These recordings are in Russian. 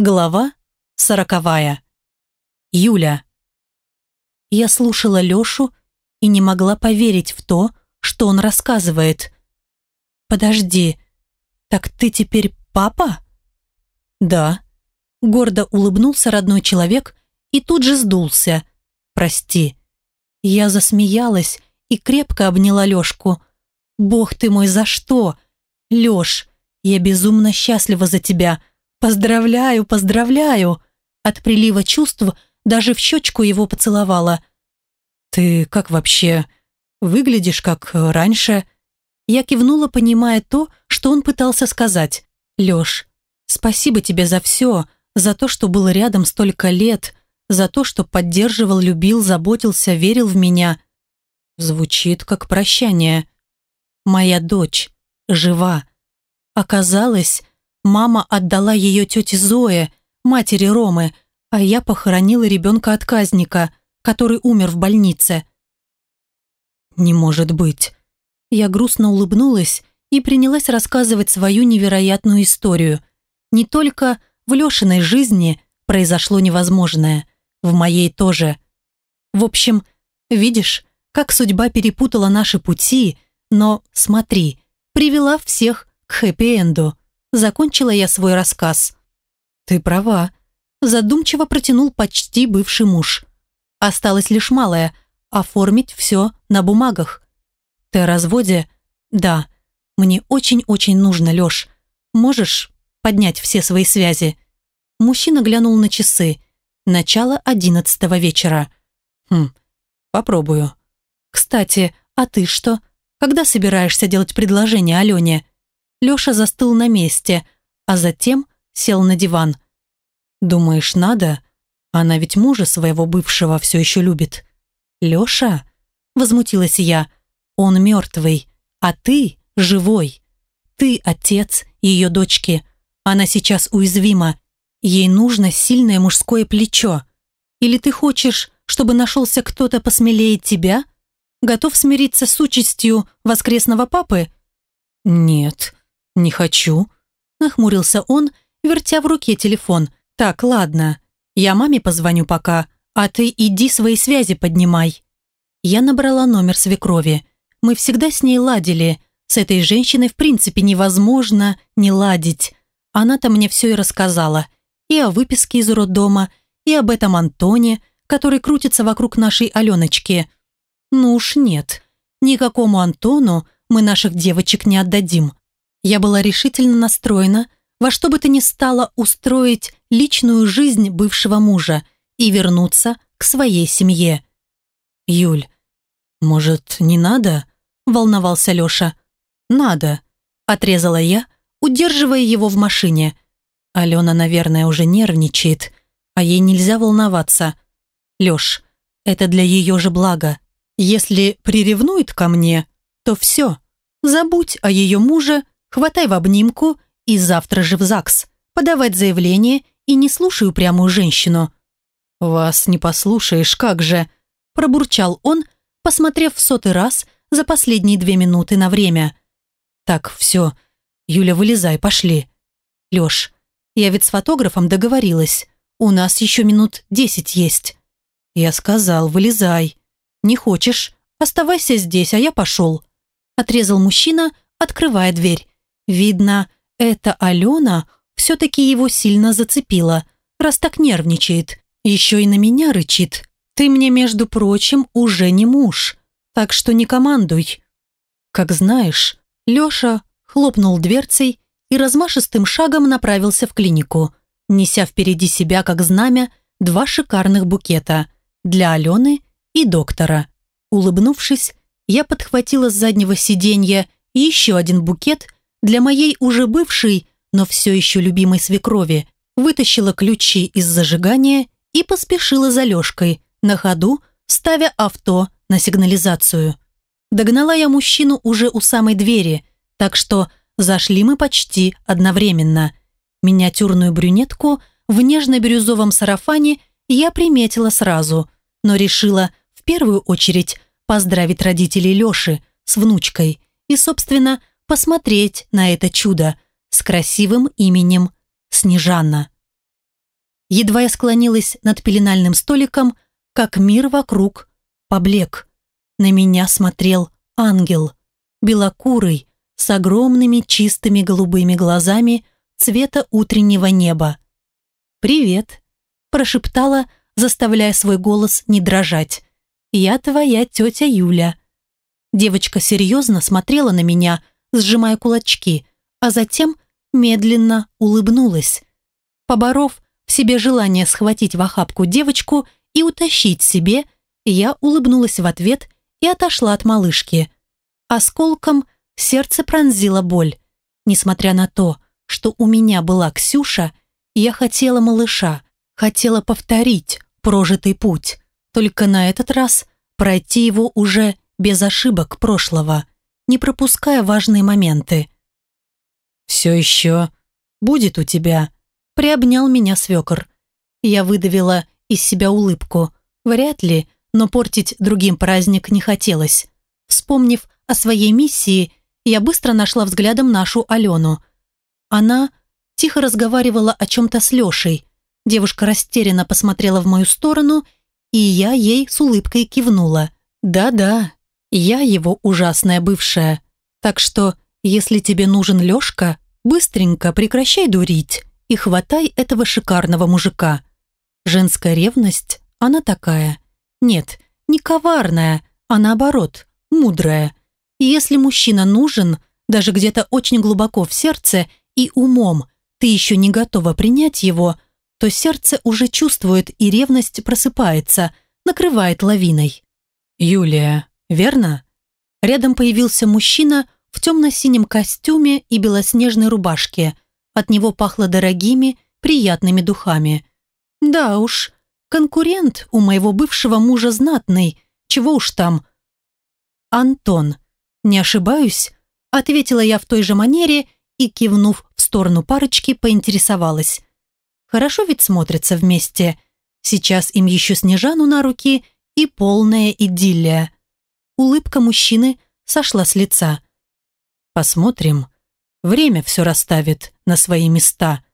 Глава сороковая. Юля. Я слушала Лёшу и не могла поверить в то, что он рассказывает. «Подожди, так ты теперь папа?» «Да», — гордо улыбнулся родной человек и тут же сдулся. «Прости». Я засмеялась и крепко обняла Лёшку. «Бог ты мой, за что? Лёш, я безумно счастлива за тебя. Поздравляю, поздравляю!» От прилива чувств даже в щечку его поцеловала. «Ты как вообще? Выглядишь как раньше?» Я кивнула, понимая то, что он пытался сказать. «Лёш, спасибо тебе за все, за то, что был рядом столько лет, за то, что поддерживал, любил, заботился, верил в меня. Звучит как прощание. Моя дочь жива. Оказалось, мама отдала ее тете Зое, матери Ромы, а я похоронила ребенка-отказника, который умер в больнице. Не может быть. Я грустно улыбнулась и принялась рассказывать свою невероятную историю. Не только в Лешиной жизни произошло невозможное, в моей тоже. В общем, видишь, как судьба перепутала наши пути, но, смотри, привела всех к хэппи-энду. Закончила я свой рассказ. Ты права. Задумчиво протянул почти бывший муж. Осталось лишь малое – оформить все на бумагах. Ты о разводе? Да. Мне очень-очень нужно, Леш. Можешь поднять все свои связи? Мужчина глянул на часы. Начало одиннадцатого вечера. Хм, попробую. Кстати, а ты что? Когда собираешься делать предложение Алене? Леша застыл на месте, а затем сел на диван. Думаешь, надо? Она ведь мужа своего бывшего все еще любит. Леша? Возмутилась я. Он мертвый, а ты живой. Ты отец ее дочки. Она сейчас уязвима Ей нужно сильное мужское плечо. Или ты хочешь, чтобы нашелся кто-то посмелее тебя? Готов смириться с участью воскресного папы? Нет, не хочу. Нахмурился он, вертя в руке телефон. Так, ладно, я маме позвоню пока, а ты иди свои связи поднимай. Я набрала номер свекрови. Мы всегда с ней ладили. С этой женщиной в принципе невозможно не ладить. Она-то мне все и рассказала и о выписке из роддома, и об этом Антоне, который крутится вокруг нашей Аленочки. Ну уж нет, никакому Антону мы наших девочек не отдадим. Я была решительно настроена во что бы то ни стало устроить личную жизнь бывшего мужа и вернуться к своей семье. «Юль, может, не надо?» – волновался Леша. «Надо», – отрезала я, удерживая его в машине – Алена, наверное, уже нервничает, а ей нельзя волноваться. Лёш, это для ее же блага. Если приревнует ко мне, то все. Забудь о ее муже, хватай в обнимку и завтра же в ЗАГС. Подавать заявление и не слушай упрямую женщину. «Вас не послушаешь, как же?» Пробурчал он, посмотрев в сотый раз за последние две минуты на время. «Так, все. Юля, вылезай, пошли. Лёш, я ведь с фотографом договорилась. У нас еще минут десять есть. Я сказал, вылезай. Не хочешь? Оставайся здесь, а я пошел. Отрезал мужчина, открывая дверь. Видно, эта Алена все-таки его сильно зацепила, раз так нервничает. Еще и на меня рычит. Ты мне, между прочим, уже не муж. Так что не командуй. Как знаешь, Леша хлопнул дверцей и размашистым шагом направился в клинику, неся впереди себя, как знамя, два шикарных букета для Алены и доктора. Улыбнувшись, я подхватила с заднего сиденья еще один букет для моей уже бывшей, но все еще любимой свекрови, вытащила ключи из зажигания и поспешила за Лешкой, на ходу ставя авто на сигнализацию. Догнала я мужчину уже у самой двери, так что Зашли мы почти одновременно. Миниатюрную брюнетку в нежно-бирюзовом сарафане я приметила сразу, но решила в первую очередь поздравить родителей Лёши с внучкой и, собственно, посмотреть на это чудо с красивым именем Снежанна. Едва я склонилась над пеленальным столиком, как мир вокруг поблек. На меня смотрел ангел, белокурый, с огромными чистыми голубыми глазами цвета утреннего неба. «Привет», – прошептала, заставляя свой голос не дрожать. «Я твоя тетя Юля». Девочка серьезно смотрела на меня, сжимая кулачки, а затем медленно улыбнулась. Поборов в себе желание схватить в охапку девочку и утащить себе, я улыбнулась в ответ и отошла от малышки. Осколком сердце пронзила боль. Несмотря на то, что у меня была Ксюша, я хотела малыша, хотела повторить прожитый путь, только на этот раз пройти его уже без ошибок прошлого, не пропуская важные моменты. «Все еще будет у тебя», — приобнял меня свекор. Я выдавила из себя улыбку. Вряд ли, но портить другим праздник не хотелось. Вспомнив о своей миссии, я быстро нашла взглядом нашу Алену. Она тихо разговаривала о чем-то с Лешей. Девушка растерянно посмотрела в мою сторону, и я ей с улыбкой кивнула. «Да-да, я его ужасная бывшая. Так что, если тебе нужен Лешка, быстренько прекращай дурить и хватай этого шикарного мужика. Женская ревность, она такая. Нет, не коварная, а наоборот, мудрая. И если мужчина нужен, даже где-то очень глубоко в сердце и умом, ты еще не готова принять его, то сердце уже чувствует и ревность просыпается, накрывает лавиной. «Юлия, верно?» Рядом появился мужчина в темно-синем костюме и белоснежной рубашке. От него пахло дорогими, приятными духами. «Да уж, конкурент у моего бывшего мужа знатный, чего уж там». «Антон, не ошибаюсь?» Ответила я в той же манере и, кивнув в сторону парочки, поинтересовалась. Хорошо ведь смотрятся вместе. Сейчас им еще Снежану на руки и полная идиллия. Улыбка мужчины сошла с лица. Посмотрим. Время все расставит на свои места.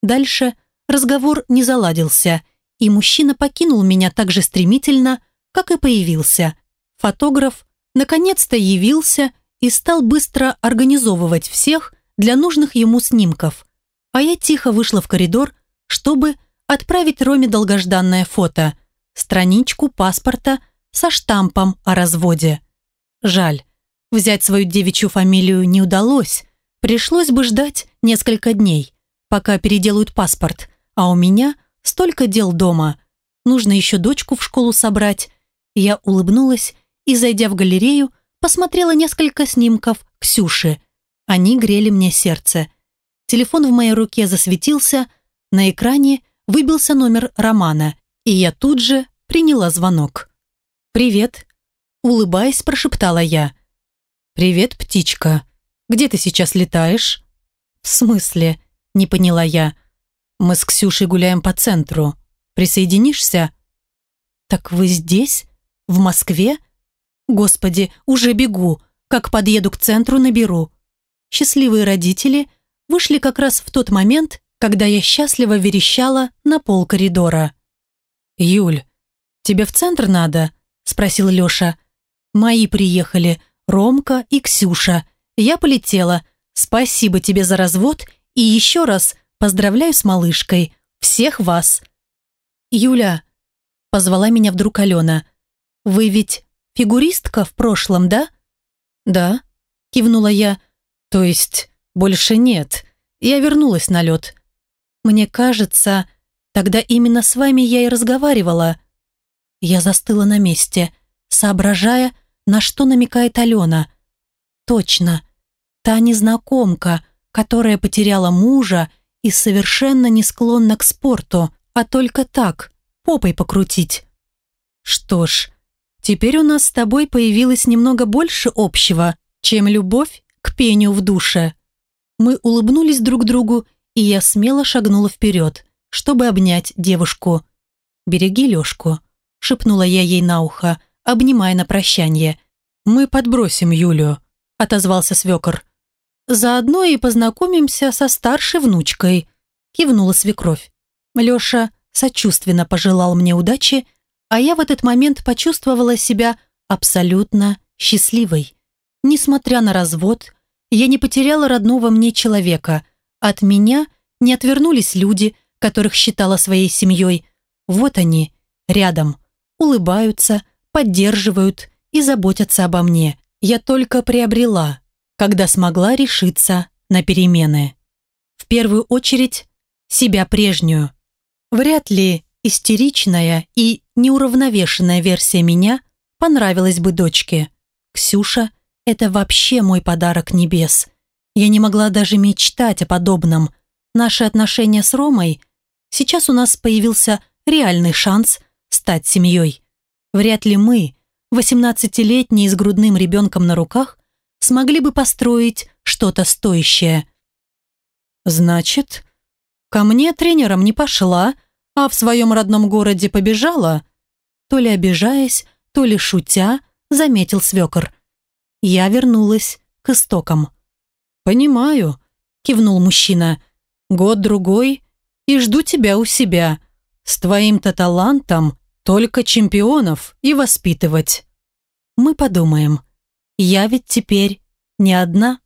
Дальше разговор не заладился, и мужчина покинул меня так же стремительно, как и появился. Фотограф наконец-то явился и стал быстро организовывать всех для нужных ему снимков. А я тихо вышла в коридор, чтобы отправить Роме долгожданное фото, страничку паспорта со штампом о разводе. Жаль, взять свою девичью фамилию не удалось, пришлось бы ждать несколько дней, пока переделают паспорт, а у меня столько дел дома. Нужно еще дочку в школу собрать. Я улыбнулась и, зайдя в галерею, посмотрела несколько снимков Ксюши. Они грели мне сердце. Телефон в моей руке засветился, на экране выбился номер Романа, и я тут же приняла звонок. «Привет», — улыбаясь, прошептала я. «Привет, птичка. Где ты сейчас летаешь?» «В смысле?» — не поняла я. «Мы с Ксюшей гуляем по центру. Присоединишься?» «Так вы здесь? В Москве?» «Господи, уже бегу. Как подъеду к центру, наберу». Счастливые родители вышли как раз в тот момент, когда я счастливо верещала на пол коридора. «Юль, тебе в центр надо?» – спросил Леша. «Мои приехали, Ромка и Ксюша. Я полетела. Спасибо тебе за развод и еще раз поздравляю с малышкой. Всех вас!» «Юля», – позвала меня вдруг Алена, – «вы ведь фигуристка в прошлом, да?» «Да», – кивнула я, – «то есть больше нет. Я вернулась на лед. Мне кажется, тогда именно с вами я и разговаривала». Я застыла на месте, соображая, на что намекает Алена. «Точно, та незнакомка, которая потеряла мужа и совершенно не склонна к спорту, а только так, попой покрутить. Что ж, теперь у нас с тобой появилось немного больше общего, чем любовь к пению в душе». Мы улыбнулись друг другу и я смело шагнула вперед, чтобы обнять девушку. «Береги Лешку», — шепнула я ей на ухо, обнимая на прощание. «Мы подбросим Юлю», — отозвался свекор. «Заодно и познакомимся со старшей внучкой», — кивнула свекровь. Леша сочувственно пожелал мне удачи, а я в этот момент почувствовала себя абсолютно счастливой. Несмотря на развод, я не потеряла родного мне человека. От меня не отвернулись люди, которых считала своей семьей. Вот они, рядом, улыбаются, поддерживают и заботятся обо мне. Я только приобрела, когда смогла решиться на перемены. В первую очередь, себя прежнюю. Вряд ли истеричная и неуравновешенная версия меня понравилась бы дочке. Ксюша – это вообще мой подарок небес. Я не могла даже мечтать о подобном. Наши отношения с Ромой – сейчас у нас появился реальный шанс стать семьей. Вряд ли мы, 18-летние с грудным ребенком на руках, смогли бы построить что-то стоящее. Значит, ко мне тренером не пошла, а в своем родном городе побежала? То ли обижаясь, то ли шутя, заметил свекор. Я вернулась к истокам. «Понимаю», — кивнул мужчина. «Год-другой, и жду тебя у себя. С твоим-то талантом только чемпионов и воспитывать». «Мы подумаем. Я ведь теперь не одна».